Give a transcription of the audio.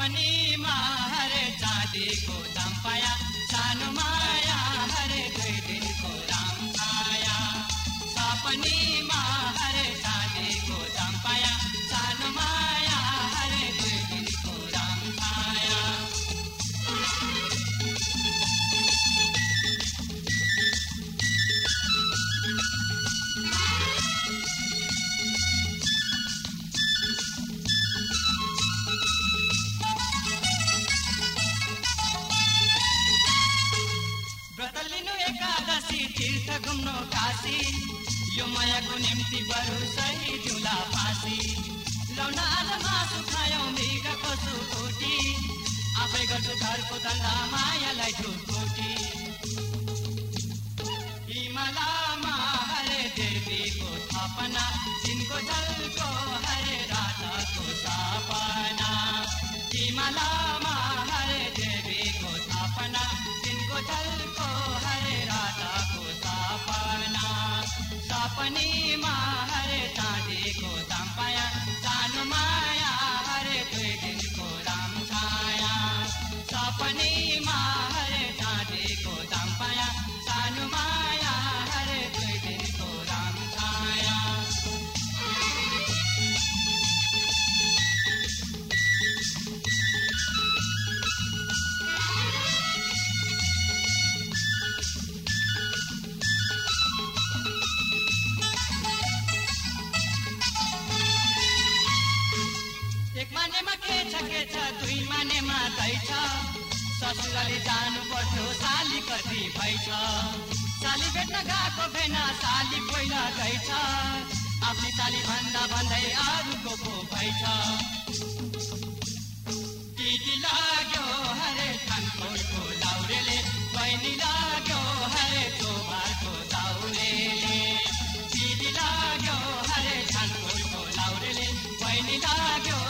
सपनीमा हरे चाँदीको चम्पाया सानो माया हरे दुई दिनको राम छाया सपनीमा हरे चाँदीको चम्पाया सानो माया तीर्थ घुम्नु काशी यो मायाको निम्ति बरु सही जुला फाँसी। लौन आज मासु खायौँ मृगको सुकुटी आफै गर्छु घरको धन्दा मायालाई ढुकुटी हिमालयमा हरे देवीको थपना दिनको जलको सपनीमा एक मानेमा के छ के छ? दुई मानेमा दै छ। ससुराली जानु पर्थ्यो साली कति भइ छ। साली भेट्न गएको भेन साली पहिला गइ छ। आफ्नै साली भन्दा भन्दै अरूको पो भइ छ। दिदी लाग्यो हरे थानकोटको लाउरेले बहिनी लाग्यो हरे चोभारको दाउरेले? दिदी लाग्यो हरे थानकोटको लाउरेले बहिनी लाग्यो